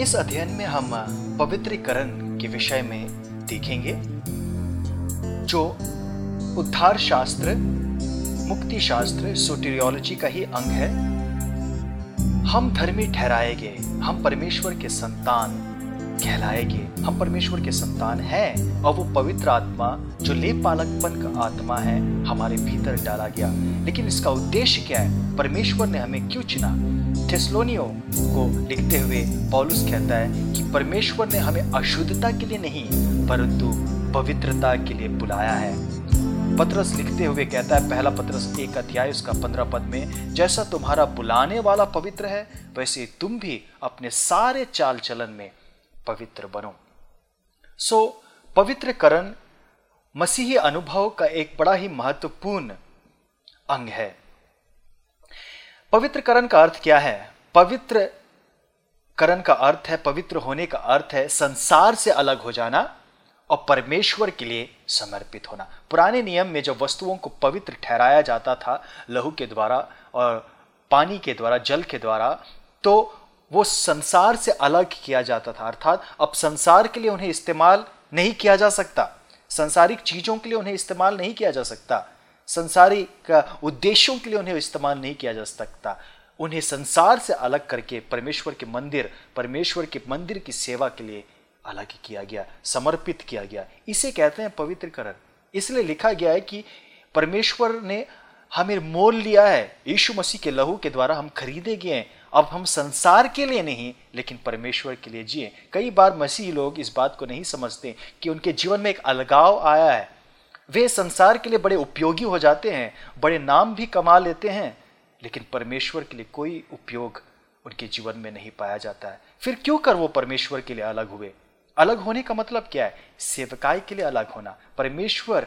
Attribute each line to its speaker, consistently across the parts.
Speaker 1: इस अध्ययन में हम पवित्रीकरण के विषय में देखेंगे, जो उद्धार शास्त्र मुक्ति शास्त्र सोटेरियोलॉजी का ही अंग है। हम धर्मी ठहराए गए, हम परमेश्वर के संतान कहलाएँगे। हम परमेश्वर के संतान हैं और वो पवित्र आत्मा, जो ले पालकपन का आत्मा है, हमारे भीतर डाला गया। लेकिन इसका उद्देश्य क्या है? परमेश्वर ने हमें क्यों चुना? थेस्लोनियो को लिखते हुए पॉलुस कहता है कि परमेश्वर ने हमें अशुद्धता के लिए नहीं, परंतु पवित्रता के लिए बुलाया है। पत्रस लिखते हुए कहता है, पहला पत्रस एक अध्याय, उसका पंद्रह पद में, जैसा तुम्हारा बुलाने वाला पवित्र है, वैसे तुम भी अपने सारे चाल चलन में पवित्र बनो। सो पवित्रकरण मसीही अनुभव का एक बड़ा ही महत्वपूर्ण अंग है। पवित्रकरण का अर्थ क्या है? पवित्र करण का अर्थ है, पवित्र होने का अर्थ है संसार से अलग हो जाना और परमेश्वर के लिए समर्पित होना। पुराने नियम में जब वस्तुओं को पवित्र ठहराया जाता था, लहू के द्वारा और पानी के द्वारा, जल के द्वारा तो वो संसार से अलग किया जाता था, अर्थात अब संसार के लिए उन्हें इस्तेमाल नहीं किया जा सकता। संसारिक चीज़ों के लिए उन्हें इस्तेमाल नहीं किया जा सकता। संसारिक उद्देश्यों के लिए उन्हें इस्तेमाल नहीं किया जा सकता। उन्हें संसार से अलग करके परमेश्वर के मंदिर, परमेश्वर के मंदिर की सेवा के लिए अलग किया गया, समर्पित किया गया। इसे कहते हैं पवित्रकरण। इसलिए लिखा गया है कि परमेश्वर ने हमें मोल लिया है। यीशु मसीह के लहू के द्वारा हम खरीदे गए हैं। अब हम संसार के लिए नहीं, लेकिन परमेश्वर के लिए जिए। कई बार मसीह लोग इस बात को नहीं समझते कि उनके जीवन में एक अलगाव आया है। वे संसार के लिए बड़े उपयोगी हो जाते हैं, बड़े नाम भी कमा लेते हैं, लेकिन परमेश्वर के लिए कोई उपयोग उनके जीवन में नहीं पाया जाता है। फिर क्यों कर वो परमेश्वर के लिए अलग हुए? अलग होने का मतलब क्या है? सेवकाई के लिए अलग होना। परमेश्वर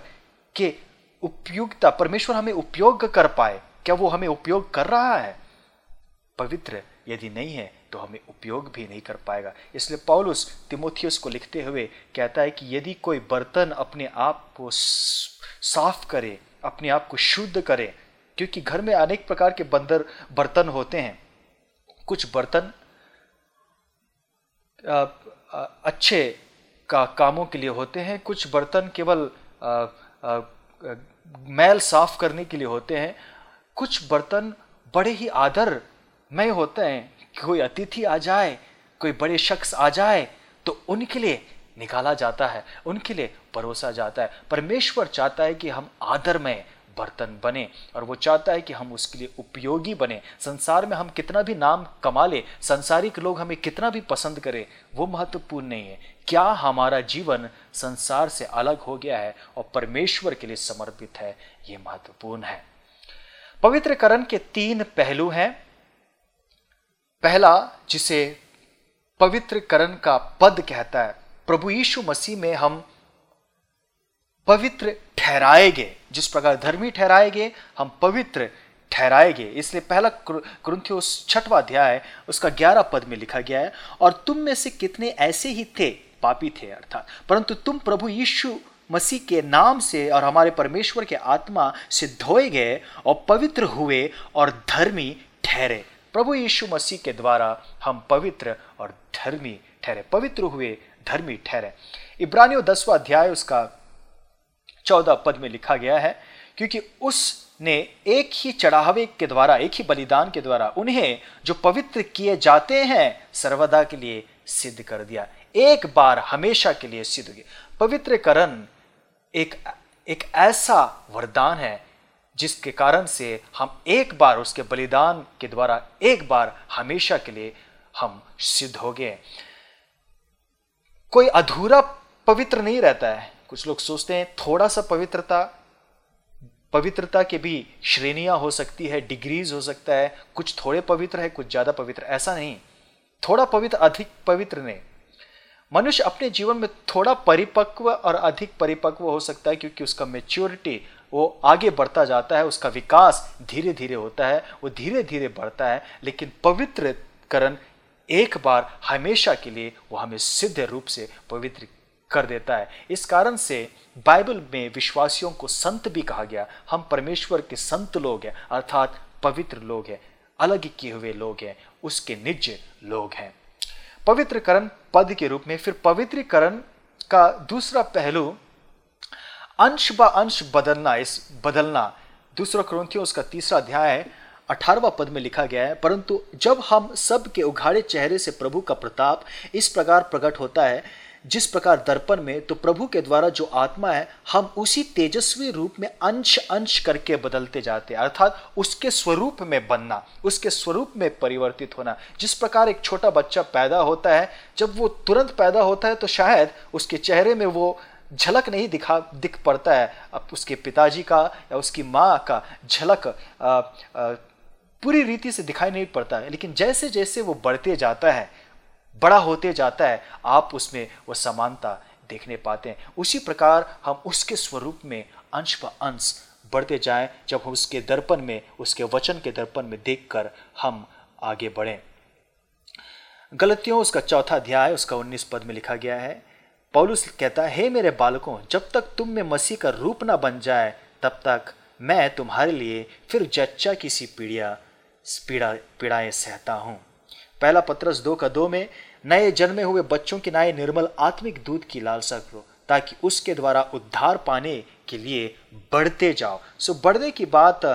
Speaker 1: के उपयुक्ता, परमेश्वर हमें उपयोग कर पाए। क्या वो हमें उपयोग कर रहा है? पवित्र यदि नहीं है तो हमें उपयोग भी नहीं कर पाएगा। इसलिए पौलुस तिमोथियस को लिखते हुए कहता है कि यदि कोई बर्तन अपने आप को साफ़ करे, अपने आप को शुद्ध करे, क्योंकि घर में अनेक प्रकार के बंदर, बर्तन होते हैं। कुछ बर्तन अच्छे का, कामों के लिए होते हैं, कुछ बर्तन केवल मैल साफ़ करने के लिए होते हैं। कुछ बर्तन बड़े ही आदर में होते हैं कोई अतिथि आ जाए, कोई बड़े शख्स आ जाए तो उनके लिए निकाला जाता है, उनके लिए परोसा जाता है। परमेश्वर चाहता है कि हम आदर में बर्तन बने और वो चाहता है कि हम उसके लिए उपयोगी बने। संसार में हम कितना भी नाम कमा ले, संसारिक लोग हमें कितना भी पसंद करें, वो महत्वपूर्ण नहीं है। क्या हमारा जीवन संसार से अलग हो गया है और परमेश्वर के लिए समर्पित है, ये महत्वपूर्ण है। पवित्रकरण के तीन पहलू हैं। पहला, जिसे पवित्रकरण का पद कहता है, प्रभु यीशु मसीह में हम पवित्र ठहराए गए जिस प्रकार धर्मी ठहराए गए हम पवित्र ठहराए गए इसलिए पहला क्रंथियोस छठवा अध्याय, उसका ग्यारह पद में लिखा गया है, और तुम में से कितने ऐसे ही थे? पापी थे, अर्थात। परंतु तुम प्रभु यीशु मसीह के नाम से और हमारे परमेश्वर के आत्मा से धोए गए और पवित्र हुए और धर्मी ठहरे। प्रभु यीशु मसीह के द्वारा हम पवित्र और धर्मी ठहरे। पवित्र हुए, धर्मी ठहरे। इब्रानियों दसवा अध्याय, उसका चौदह पद में लिखा गया है, क्योंकि उसने एक ही चढ़ावे के द्वारा, एक ही बलिदान के द्वारा उन्हें जो पवित्र किए जाते हैं, सर्वदा के लिए सिद्ध कर दिया। एक बार हमेशा के लिए सिद्ध किया पवित्रकरण एक एक ऐसा वरदान है, जिसके कारण से हम एक बार उसके बलिदान के द्वारा एक बार हमेशा के लिए हम सिद्ध हो गए। कोई अधूरा पवित्र नहीं रहता है। कुछ लोग सोचते हैं थोड़ा सा पवित्रता पवित्रता के भी श्रेणियाँ हो सकती है डिग्रीज हो सकता है, कुछ थोड़े पवित्र है, कुछ ज़्यादा पवित्र ऐसा नहीं। थोड़ा पवित्र, अधिक पवित्र नहीं। मनुष्य अपने जीवन में थोड़ा परिपक्व और अधिक परिपक्व हो सकता है क्योंकि उसका मेच्योरिटी वो आगे बढ़ता जाता है, उसका विकास धीरे धीरे होता है, वो धीरे धीरे बढ़ता है, लेकिन पवित्रकरण एक बार हमेशा के लिए वो हमें सिद्ध रूप से पवित्र कर देता है। इस कारण से बाइबल में विश्वासियों को संत भी कहा गया। हम परमेश्वर के संत लोग हैं, अर्थात पवित्र लोग हैं, अलग किए हुए लोग हैं, उसके निज लोग हैं। पवित्रकरण पद के रूप में, फिर पवित्रीकरण का दूसरा पहलू, अंश ब अंश बदलना, इस बदलना। दूसरा क्रंथियों, उसका तीसरा अध्याय है अठारवा पद में लिखा गया है, परंतु जब हम सब के उघाड़े चेहरे से प्रभु का प्रताप इस प्रकार प्रकट होता है जिस प्रकार दर्पण में तो प्रभु के द्वारा जो आत्मा है, हम उसी तेजस्वी रूप में अंश अंश करके बदलते जाते हैं। अर्थात उसके स्वरूप में बनना, उसके स्वरूप में परिवर्तित होना। जिस प्रकार एक छोटा बच्चा पैदा होता है, जब वो तुरंत पैदा होता है तो शायद उसके चेहरे में वो झलक नहीं दिखा, दिख पड़ता है। अब उसके पिताजी का या उसकी माँ का झलक पूरी रीति से दिखाई नहीं पड़ता है। लेकिन जैसे जैसे वो बढ़ते जाता है बड़ा होते जाता है, आप उसमें वो समानता देखने पाते हैं। उसी प्रकार हम उसके स्वरूप में अंश प अंश बढ़ते जाएँ, जब हम उसके दर्पण में, उसके वचन के दर्पण में देखकर हम आगे बढ़ें। गलतियों, उसका चौथा अध्याय, उसका उन्नीस पद में लिखा गया है। पौलुस कहता है, हे मेरे बालकों, जब तक तुम में मसीह का रूप ना बन जाए, तब तक मैं तुम्हारे लिए फिर जच्चा की सी पीड़िया, पीड़ा, पीड़ाएँ सहता हूँ। पहला पत्रस दो का दो में नए जन्मे हुए बच्चों की नए निर्मल आत्मिक दूध की लालसा करो, ताकि उसके द्वारा उद्धार पाने के लिए बढ़ते जाओ। सो बढ़ने की बात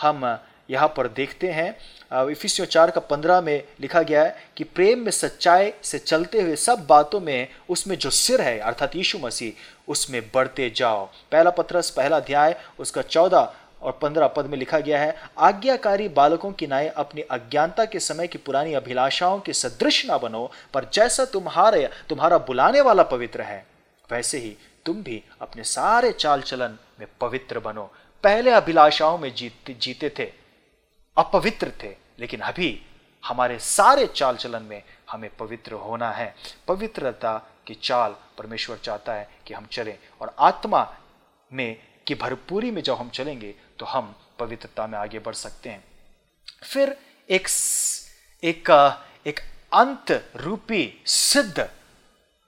Speaker 1: हम यहाँ पर देखते हैं। इफिसियो चार का पंद्रह में लिखा गया है कि प्रेम में सच्चाई से चलते हुए सब बातों में उसमें जो सिर है, अर्थात यीशु मसीह, उसमें बढ़ते जाओ। पहला पत्रस, पहला अध्याय, उसका चौदह और पंद्रह पद में लिखा गया है, आज्ञाकारी बालकों की नाय अपनी अज्ञानता के समय की पुरानी अभिलाषाओं के सदृश ना बनो, पर जैसा तुम्हारे, तुम्हारा बुलाने वाला पवित्र है, वैसे ही तुम भी अपने सारे चाल चलन में पवित्र बनो। पहले अभिलाषाओं में जीते जीते थे, अपवित्र थे, लेकिन अभी हमारे सारे चाल चलन में हमें पवित्र होना है। पवित्रता की चाल परमेश्वर चाहता है कि हम चलें, और आत्मा में की भरपूरी में जब हम चलेंगे तो हम पवित्रता में आगे बढ़ सकते हैं। फिर एक एक एक अंत रूपी सिद्ध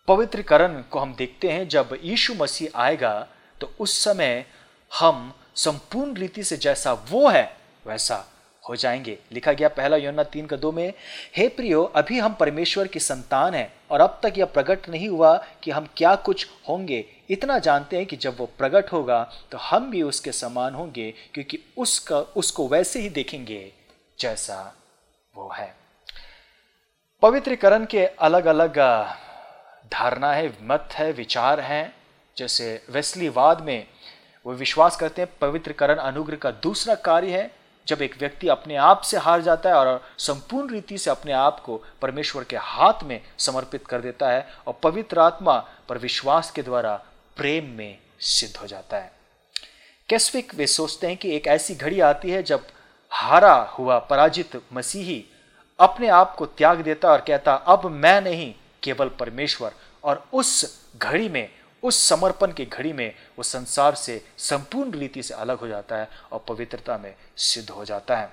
Speaker 1: पवित्रकरण को हम देखते हैं। जब यीशु मसीह आएगा तो उस समय हम संपूर्ण रीति से जैसा वो है, वैसा हो जाएँगे। लिखा गया पहला योना तीन का दो में, हे प्रियो, अभी हम परमेश्वर की संतान हैं, और अब तक यह प्रकट नहीं हुआ कि हम क्या कुछ होंगे। इतना जानते हैं कि जब वो प्रकट होगा तो हम भी उसके समान होंगे, क्योंकि उसका, उसको वैसे ही देखेंगे। जैसा वो है। पवित्रीकरण के अलग अलग धारणा है, मत है, विचार हैं। जैसे वेस्लीवाद में वो विश्वास करते हैं, पवित्रकरण अनुग्रह का दूसरा कार्य है जब एक व्यक्ति अपने आप से हार जाता है और संपूर्ण रीति से अपने आप को परमेश्वर के हाथ में समर्पित कर देता है और पवित्र आत्मा पर विश्वास के द्वारा प्रेम में सिद्ध हो जाता है। कैस्विक वे सोचते हैं कि एक ऐसी घड़ी आती है जब हारा हुआ पराजित मसीही अपने आप को त्याग देता और कहता, अब मैं नहीं, केवल परमेश्वर। और उस घड़ी में उस समर्पण की घड़ी में वो संसार से संपूर्ण रीति से अलग हो जाता है और पवित्रता में सिद्ध हो जाता है।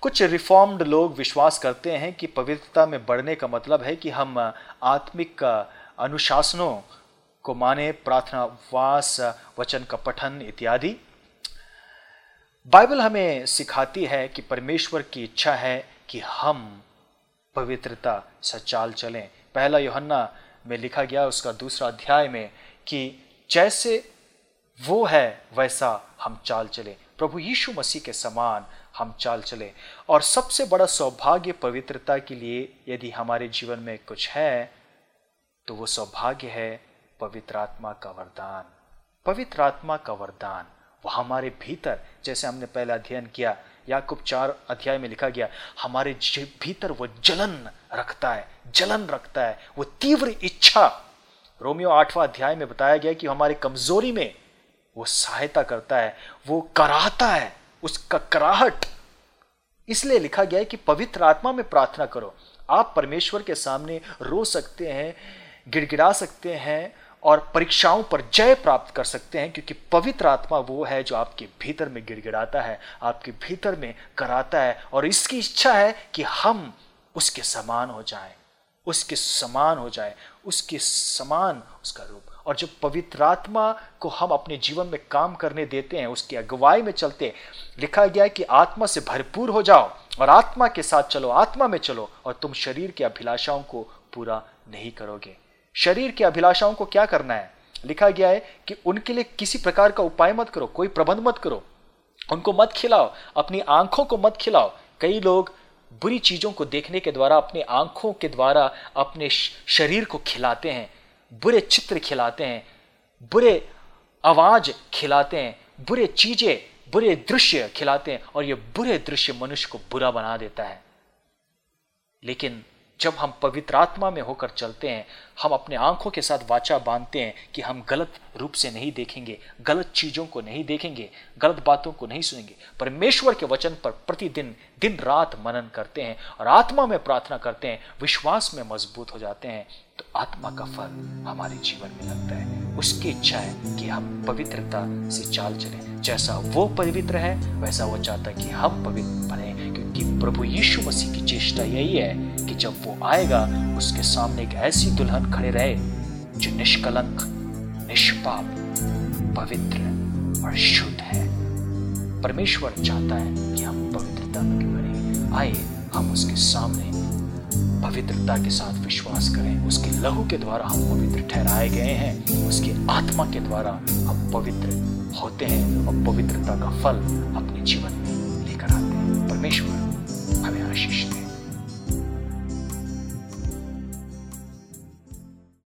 Speaker 1: कुछ रिफॉर्म्ड लोग विश्वास करते हैं कि पवित्रता में बढ़ने का मतलब है कि हम आत्मिक अनुशासनों को माने, प्रार्थना, वास, वचन का पठन इत्यादि। बाइबल हमें सिखाती है कि परमेश्वर की इच्छा है कि हम पवित्रता सचाल चलें। पहला योहन्ना में लिखा गया उसका दूसरा अध्याय में कि जैसे वो है, वैसा हम चाल चले। प्रभु यीशु मसीह के समान हम चाल चले। और सबसे बड़ा सौभाग्य पवित्रता के लिए यदि हमारे जीवन में कुछ है तो वो सौभाग्य है पवित्र आत्मा का वरदान। पवित्र आत्मा का वरदान। वो हमारे भीतर, जैसे हमने पहला अध्ययन किया, याकूब चार अध्याय में लिखा गया, हमारे भीतर वो जलन रखता है, जलन रखता है, वो तीव्र इच्छा। रोमियो आठवां अध्याय में बताया गया कि हमारी कमज़ोरी में वो सहायता करता है, वो कराहता है, उसका कराहट। इसलिए लिखा गया है कि पवित्र आत्मा में प्रार्थना करो। आप परमेश्वर के सामने रो सकते हैं, गिड़गिड़ा सकते हैं और परीक्षाओं पर जय प्राप्त कर सकते हैं, क्योंकि पवित्र आत्मा वो है जो आपके भीतर में गिड़गिड़ाता है, आपके भीतर में कराता है, और इसकी इच्छा है कि हम उसके समान हो जाएँ, उसके समान हो जाए, उसके समान उसका रूप। और जब पवित्र आत्मा को हम अपने जीवन में काम करने देते हैं, उसकी अगुवाई में चलते लिखा गया है कि आत्मा से भरपूर हो जाओ, और आत्मा के साथ चलो, आत्मा में चलो, और तुम शरीर की अभिलाषाओं को पूरा नहीं करोगे। शरीर की अभिलाषाओं को क्या करना है? लिखा गया है कि उनके लिए किसी प्रकार का उपाय मत करो, कोई प्रबंध मत करो। उनको मत खिलाओ, अपनी आँखों को मत खिलाओ। कई लोग बुरी चीज़ों को देखने के द्वारा, अपनी आँखों के द्वारा अपने शरीर को खिलाते हैं, बुरे चित्र खिलाते हैं, बुरे आवाज़ खिलाते हैं, बुरे चीज़ें, बुरे दृश्य खिलाते हैं और ये बुरे दृश्य मनुष्य को बुरा बना देता है। लेकिन जब हम पवित्र आत्मा में होकर चलते हैं, हम अपने आँखों के साथ वाचा बांधते हैं कि हम गलत रूप से नहीं देखेंगे, गलत चीज़ों को नहीं देखेंगे, गलत बातों को नहीं सुनेंगे। परमेश्वर के वचन पर प्रतिदिन, दिन रात मनन करते हैं और आत्मा में प्रार्थना करते हैं, विश्वास में मज़बूत हो जाते हैं। तो आत्मा का फल हमारे जीवन में लगता है। उसकी इच्छा है कि हम पवित्रता से चाल चलें। जैसा वो पवित्र है, वैसा वो चाहता कि हम पवित्र बने। क्योंकि प्रभु यीशु मसीह की चेष्टा यही है कि जब वो आएगा, उसके सामने एक ऐसी दुल्हन खड़े रहे, जो निष्कलंक, निष्पाप, पवित्र और शुद्ध है। परमेश्वर चाहता है कि हम पवित्रता में बने? आए हम उसके सामने पवित्रता के साथ विश्वास करें। उसके लहू के द्वारा हम पवित्र ठहराए गए हैं। उसकी आत्मा के द्वारा हम पवित्र होते हैं और पवित्रता का फल अपने जीवन